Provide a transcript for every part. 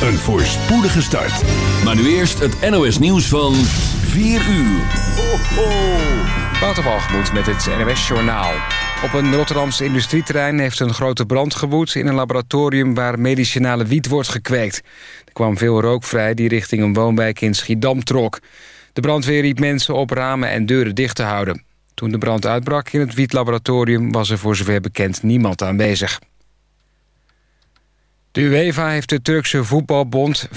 een voorspoedige start. Maar nu eerst het NOS nieuws van 4 uur. Ho, ho. Met het NOS Journaal. Op een Rotterdamse industrieterrein heeft een grote brand gewoed... in een laboratorium waar medicinale wiet wordt gekweekt. Er kwam veel rook vrij die richting een woonwijk in Schiedam trok. De brandweer riep mensen op ramen en deuren dicht te houden. Toen de brand uitbrak in het wietlaboratorium... was er voor zover bekend niemand aanwezig. De UEFA heeft de Turkse voetbalbond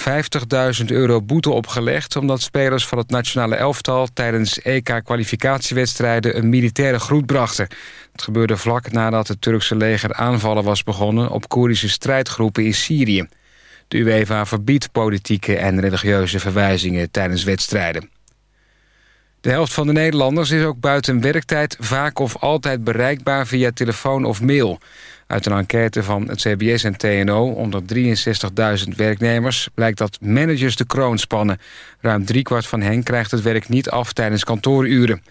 50.000 euro boete opgelegd... omdat spelers van het nationale elftal tijdens EK-kwalificatiewedstrijden... een militaire groet brachten. Het gebeurde vlak nadat het Turkse leger aanvallen was begonnen... op Koerdische strijdgroepen in Syrië. De UEFA verbiedt politieke en religieuze verwijzingen tijdens wedstrijden. De helft van de Nederlanders is ook buiten werktijd vaak of altijd bereikbaar via telefoon of mail. Uit een enquête van het CBS en TNO onder 63.000 werknemers... blijkt dat managers de kroon spannen. Ruim driekwart van hen krijgt het werk niet af tijdens kantooruren.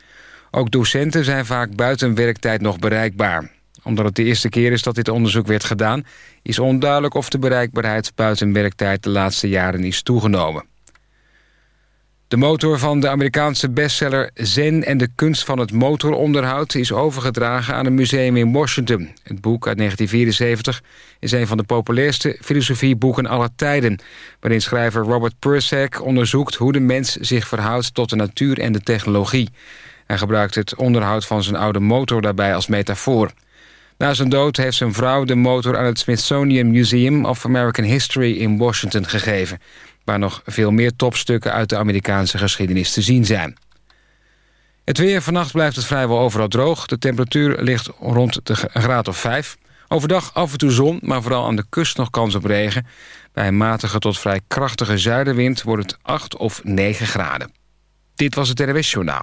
Ook docenten zijn vaak buiten werktijd nog bereikbaar. Omdat het de eerste keer is dat dit onderzoek werd gedaan... is onduidelijk of de bereikbaarheid buiten werktijd de laatste jaren is toegenomen. De motor van de Amerikaanse bestseller Zen en de kunst van het motoronderhoud... is overgedragen aan een museum in Washington. Het boek uit 1974 is een van de populairste filosofieboeken aller tijden... waarin schrijver Robert Pirsig onderzoekt hoe de mens zich verhoudt... tot de natuur en de technologie. Hij gebruikt het onderhoud van zijn oude motor daarbij als metafoor. Na zijn dood heeft zijn vrouw de motor aan het Smithsonian Museum of American History in Washington gegeven waar nog veel meer topstukken uit de Amerikaanse geschiedenis te zien zijn. Het weer, vannacht blijft het vrijwel overal droog. De temperatuur ligt rond de graad of 5. Overdag af en toe zon, maar vooral aan de kust nog kans op regen. Bij een matige tot vrij krachtige zuidenwind wordt het 8 of 9 graden. Dit was het NWS Journaal.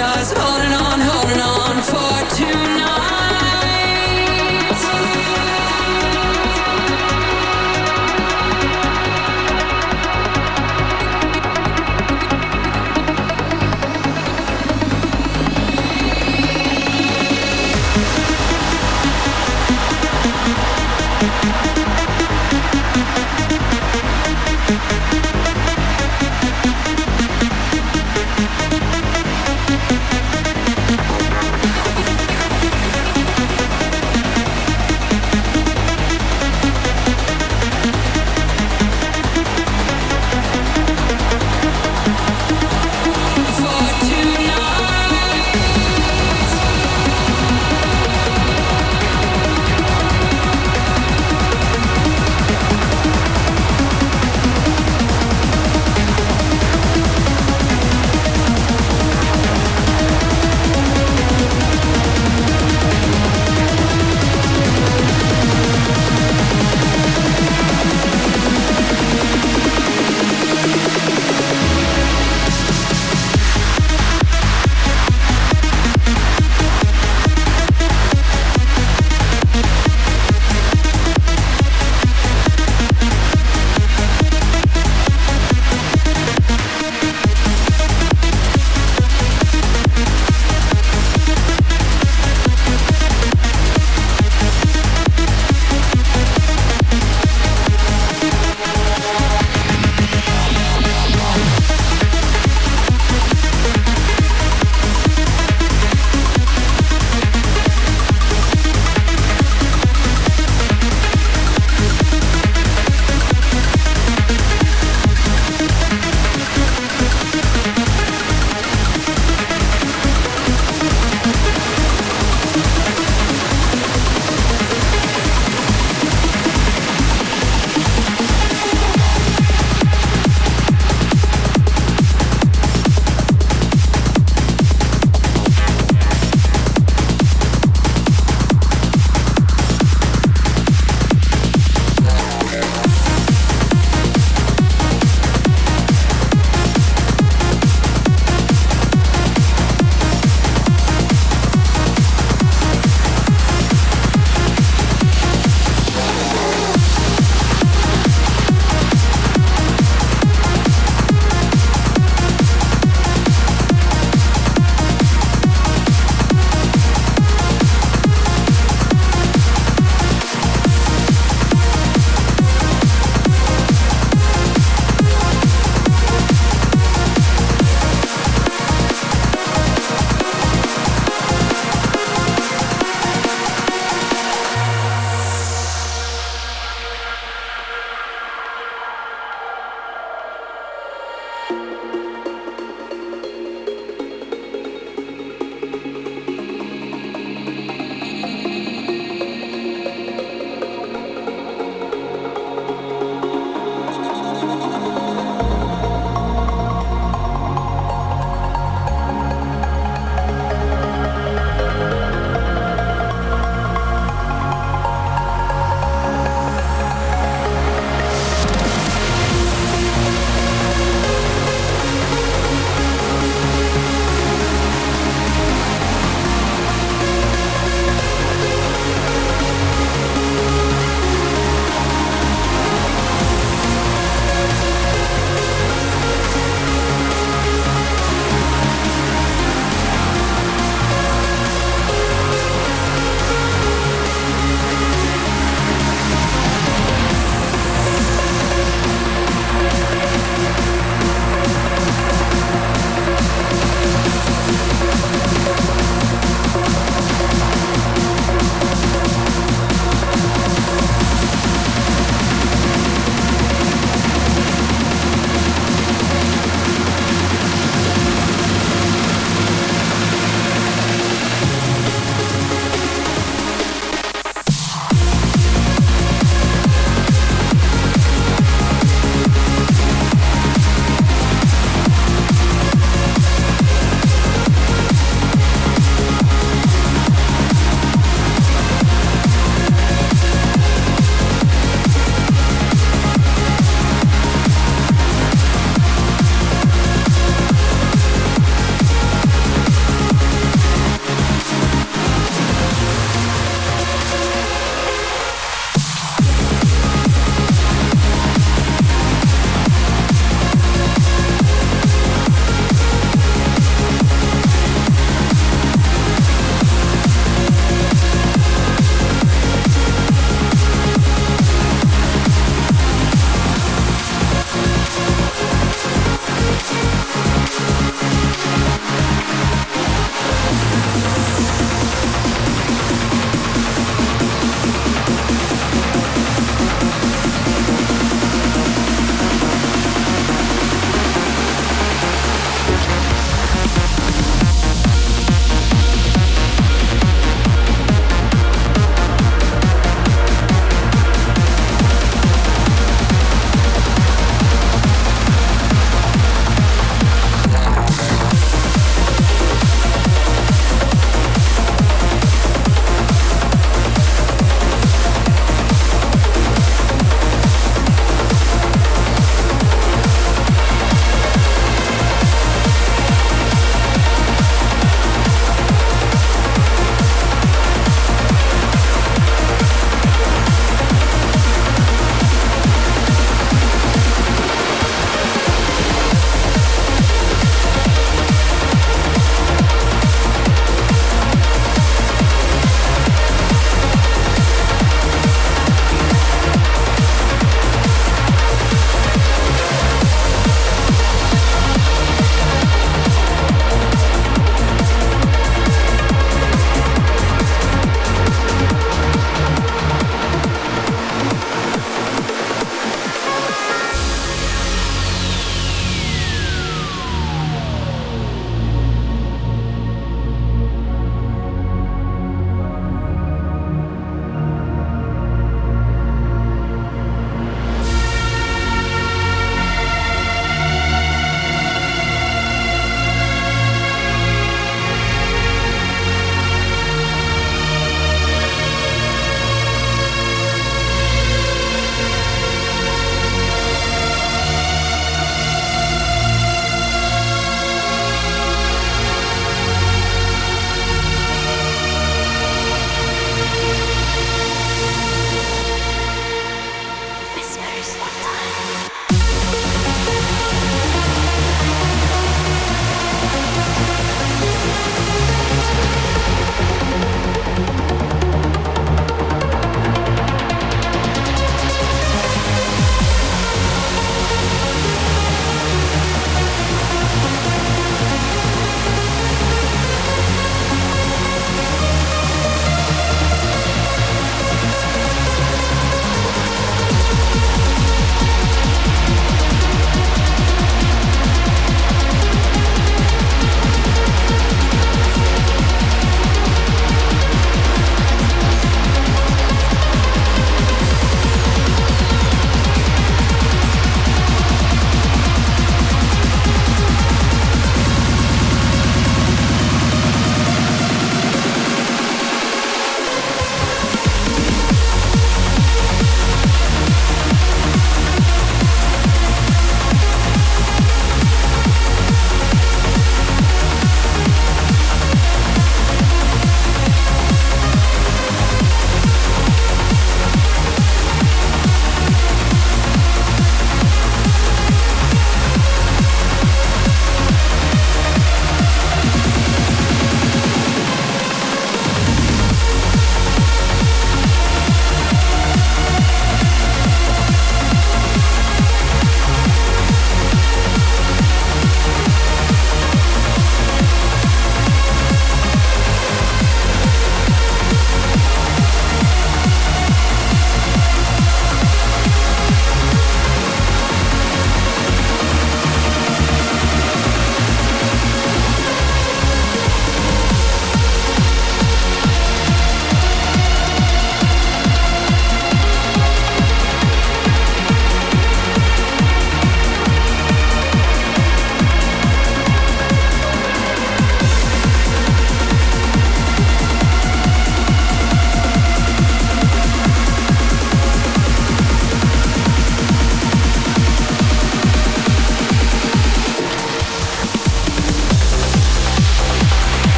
Just.